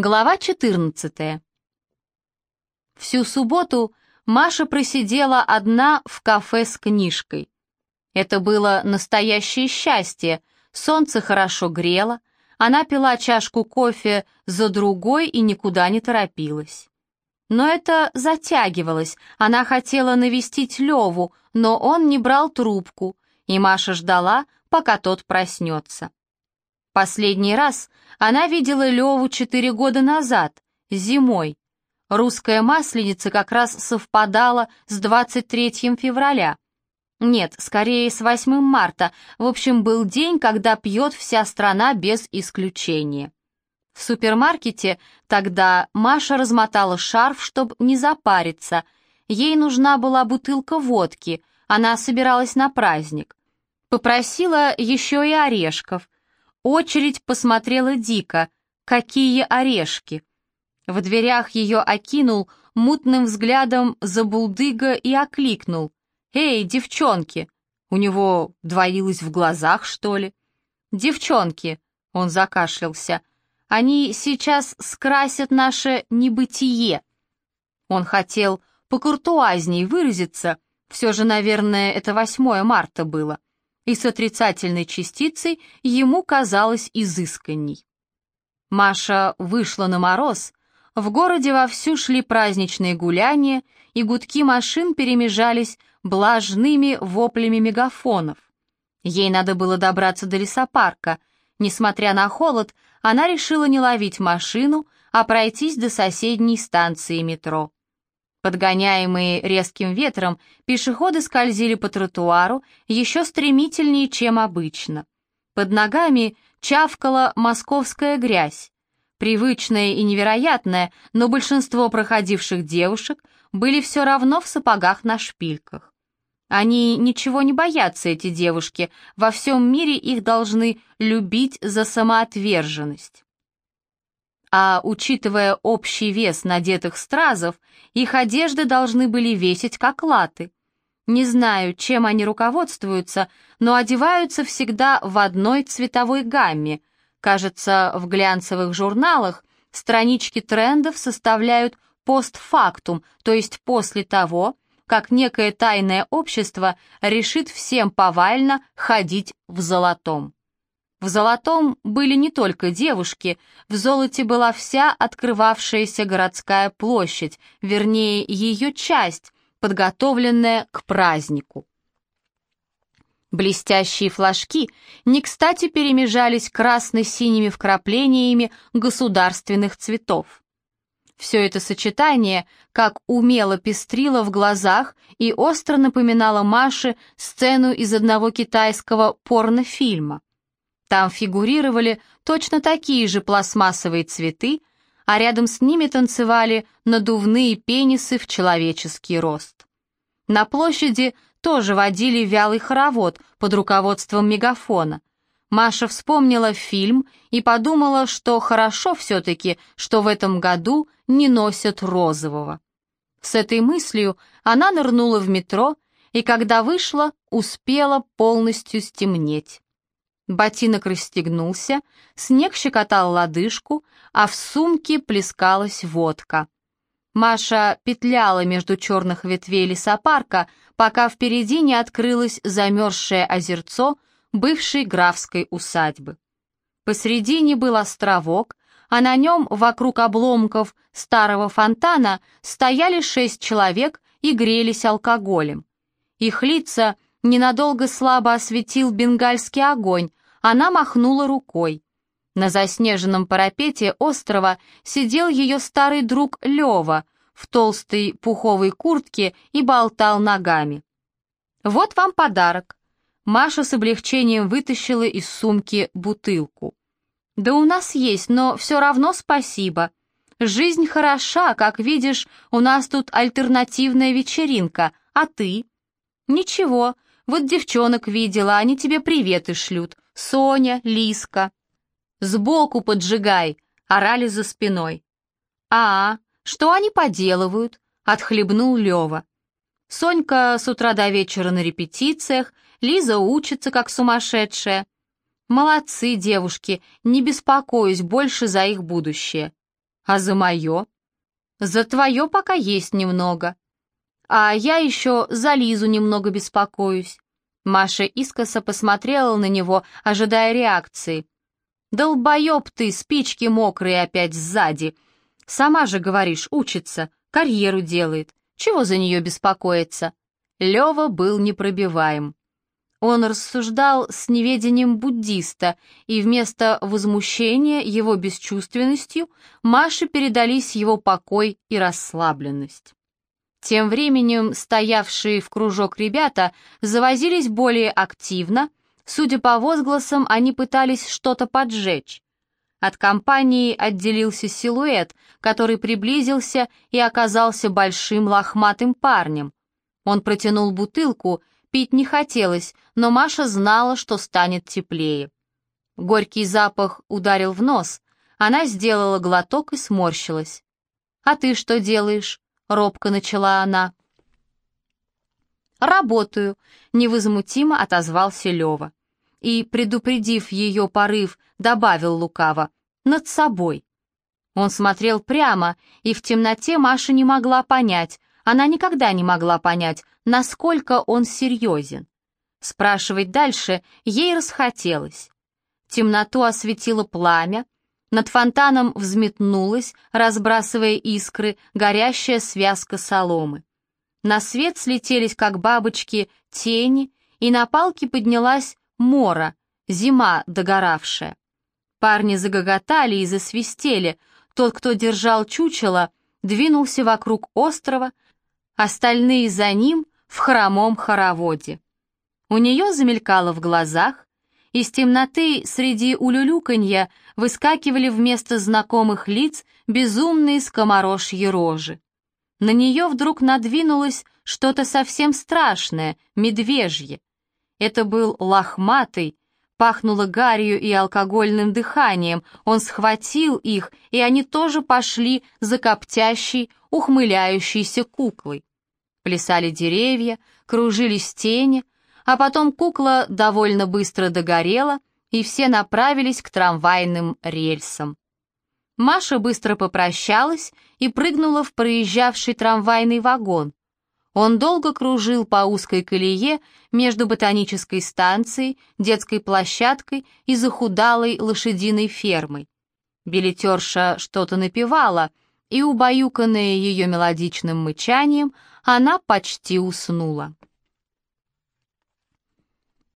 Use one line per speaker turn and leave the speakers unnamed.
Глава 14. Всю субботу Маша просидела одна в кафе с книжкой. Это было настоящее счастье, солнце хорошо грело, она пила чашку кофе за другой и никуда не торопилась. Но это затягивалось, она хотела навестить Леву, но он не брал трубку, и Маша ждала, пока тот проснется. Последний раз она видела Леву четыре года назад, зимой. Русская масленица как раз совпадала с 23 февраля. Нет, скорее с 8 марта. В общем, был день, когда пьет вся страна без исключения. В супермаркете тогда Маша размотала шарф, чтобы не запариться. Ей нужна была бутылка водки, она собиралась на праздник. Попросила еще и орешков. Очередь посмотрела дико. Какие орешки! В дверях ее окинул мутным взглядом забулдыга и окликнул. «Эй, девчонки!» У него двоилось в глазах, что ли? «Девчонки!» — он закашлялся. «Они сейчас скрасят наше небытие!» Он хотел покуртуазней выразиться, все же, наверное, это 8 марта было и с отрицательной частицей ему казалось изысканней. Маша вышла на мороз, в городе вовсю шли праздничные гуляния, и гудки машин перемежались блажными воплями мегафонов. Ей надо было добраться до лесопарка. Несмотря на холод, она решила не ловить машину, а пройтись до соседней станции метро. Подгоняемые резким ветром, пешеходы скользили по тротуару еще стремительнее, чем обычно. Под ногами чавкала московская грязь. Привычная и невероятная, но большинство проходивших девушек были все равно в сапогах на шпильках. Они ничего не боятся, эти девушки, во всем мире их должны любить за самоотверженность а учитывая общий вес надетых стразов, их одежды должны были весить как латы. Не знаю, чем они руководствуются, но одеваются всегда в одной цветовой гамме. Кажется, в глянцевых журналах странички трендов составляют постфактум, то есть после того, как некое тайное общество решит всем повально ходить в золотом. В золотом были не только девушки, в золоте была вся открывавшаяся городская площадь, вернее, ее часть, подготовленная к празднику. Блестящие флажки не кстати перемежались красно-синими вкраплениями государственных цветов. Все это сочетание как умело пестрило в глазах и остро напоминало Маше сцену из одного китайского порнофильма. Там фигурировали точно такие же пластмассовые цветы, а рядом с ними танцевали надувные пенисы в человеческий рост. На площади тоже водили вялый хоровод под руководством мегафона. Маша вспомнила фильм и подумала, что хорошо все-таки, что в этом году не носят розового. С этой мыслью она нырнула в метро и, когда вышла, успела полностью стемнеть. Ботинок расстегнулся, снег щекотал лодыжку, а в сумке плескалась водка. Маша петляла между черных ветвей лесопарка, пока впереди не открылось замерзшее озерцо бывшей графской усадьбы. Посредине был островок, а на нем вокруг обломков старого фонтана стояли шесть человек и грелись алкоголем. Их лица ненадолго слабо осветил бенгальский огонь, она махнула рукой. На заснеженном парапете острова сидел ее старый друг Лева в толстой пуховой куртке и болтал ногами. «Вот вам подарок». Маша с облегчением вытащила из сумки бутылку. «Да у нас есть, но все равно спасибо. Жизнь хороша, как видишь, у нас тут альтернативная вечеринка, а ты?» «Ничего, вот девчонок видела, они тебе приветы шлют. Соня, Лиска. Сбоку поджигай, орали за спиной. А, что они поделывают? Отхлебнул Лева. Сонька с утра до вечера на репетициях, Лиза учится как сумасшедшая. Молодцы, девушки, не беспокоюсь больше за их будущее. А за мое? За твое пока есть немного. А я еще за Лизу немного беспокоюсь. Маша искоса посмотрела на него, ожидая реакции. «Долбоеб ты, спички мокрые опять сзади. Сама же, говоришь, учится, карьеру делает. Чего за нее беспокоиться?» Лева был непробиваем. Он рассуждал с неведением буддиста, и вместо возмущения его бесчувственностью Маше передались его покой и расслабленность. Тем временем стоявшие в кружок ребята завозились более активно, судя по возгласам, они пытались что-то поджечь. От компании отделился силуэт, который приблизился и оказался большим лохматым парнем. Он протянул бутылку, Пить не хотелось, но Маша знала, что станет теплее. Горький запах ударил в нос. Она сделала глоток и сморщилась. «А ты что делаешь?» — робко начала она. «Работаю», — невозмутимо отозвался Лева. И, предупредив ее порыв, добавил лукаво, «над собой». Он смотрел прямо, и в темноте Маша не могла понять, она никогда не могла понять, насколько он серьезен. Спрашивать дальше ей расхотелось. Темноту осветило пламя, над фонтаном взметнулась, разбрасывая искры, горящая связка соломы. На свет слетелись, как бабочки, тени, и на палке поднялась мора, зима догоравшая. Парни загоготали и засвистели. Тот, кто держал чучело, двинулся вокруг острова, остальные за ним в хромом хороводе. У нее замелькало в глазах, из темноты среди улюлюканья выскакивали вместо знакомых лиц безумные скоморожьи рожи. На нее вдруг надвинулось что-то совсем страшное, медвежье. Это был лохматый, пахнуло гарью и алкогольным дыханием, он схватил их, и они тоже пошли за коптящей, ухмыляющейся куклой. Плясали деревья, кружились тени, а потом кукла довольно быстро догорела, и все направились к трамвайным рельсам. Маша быстро попрощалась и прыгнула в проезжавший трамвайный вагон. Он долго кружил по узкой колее между ботанической станцией, детской площадкой и захудалой лошадиной фермой. Билетерша что-то напевала, и, убаюканная ее мелодичным мычанием, она почти уснула.